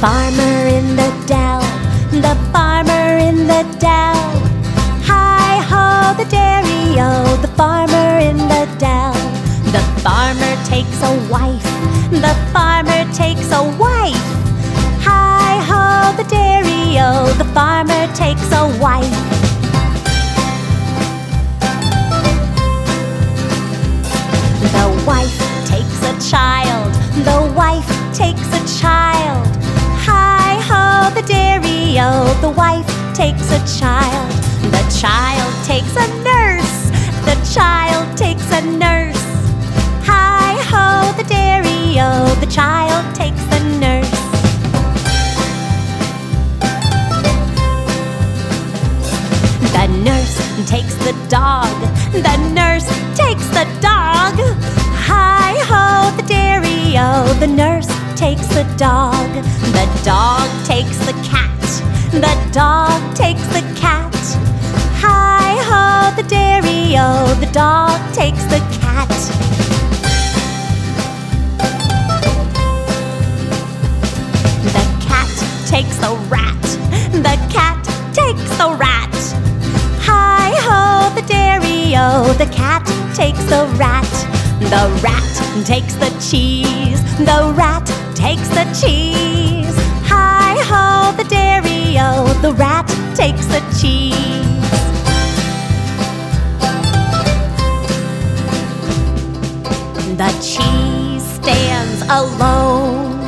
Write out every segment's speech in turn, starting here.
farmer in the dell, the farmer in the dell. Hi ho, the dairy-o, oh, the farmer in the dell. The farmer takes a wife, the farmer takes a wife. Hi ho, the dairy-o, oh, the farmer takes a wife. Dairy-o, the wife takes a child. The child takes a nurse, the child takes a nurse. Hi ho, the dairy-o, the child takes the nurse. The nurse takes the dog. The nurse takes the dog. Hi ho, the dairy-o. The nurse takes the dog. The dog takes the cat. The dog takes the cat. Hi ho, the dairy-o. The dog takes the cat. The cat takes the rat. The cat takes the rat. Hi ho, the dairy-o. The cat takes the rat. The rat takes the cheese. The rat takes the cheese. Takes the cheese. The cheese stands alone.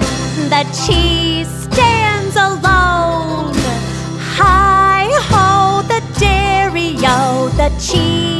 The cheese stands alone. Hi ho, the dairy-o. The cheese